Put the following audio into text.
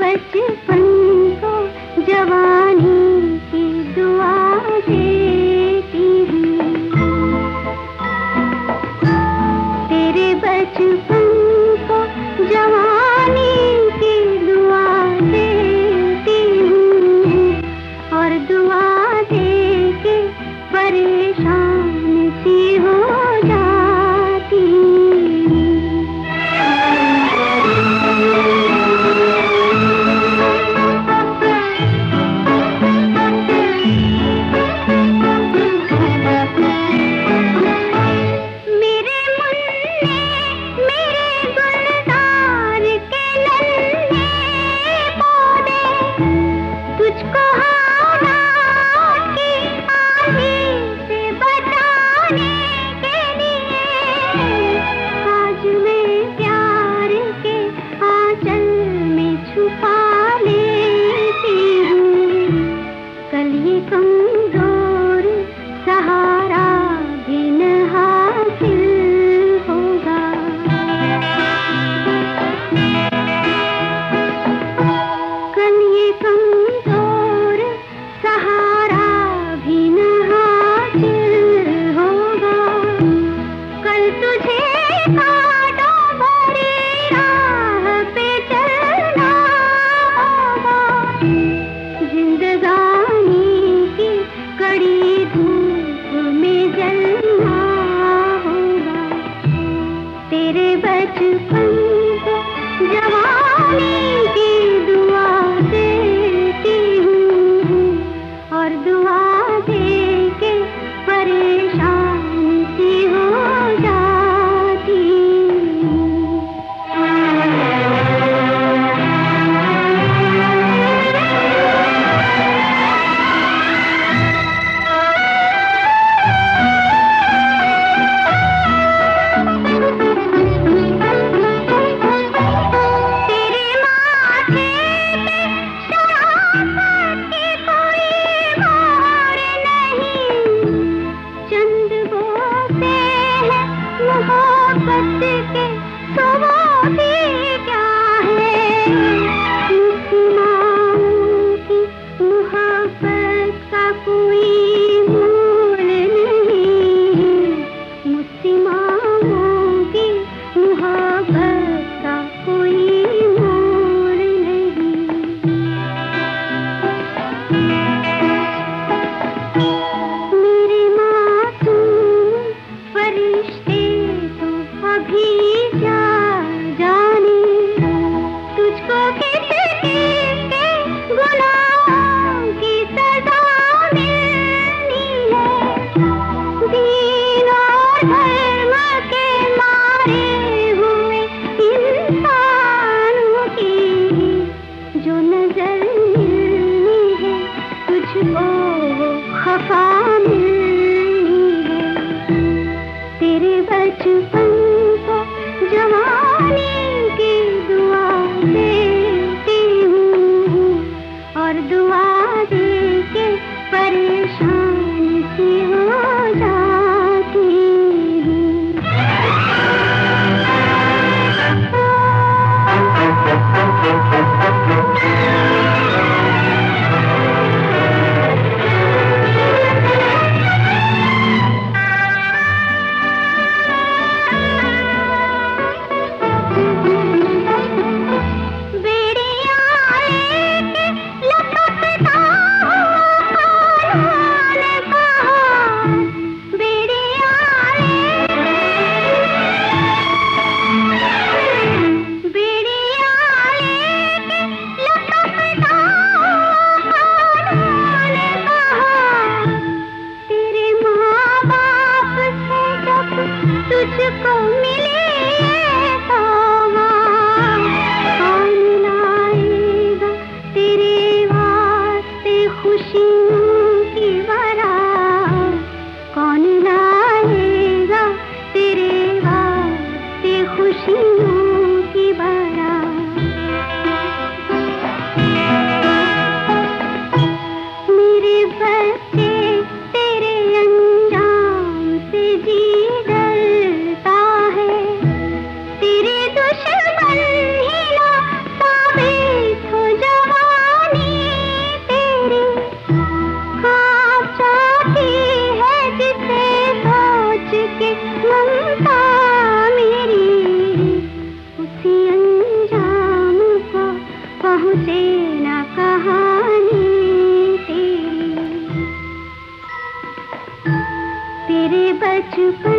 बचपन को जवानी जा के सवाबी क्या जवानी की दुआ देती हूँ और दुआ मिले मेरे बचपन को जवानी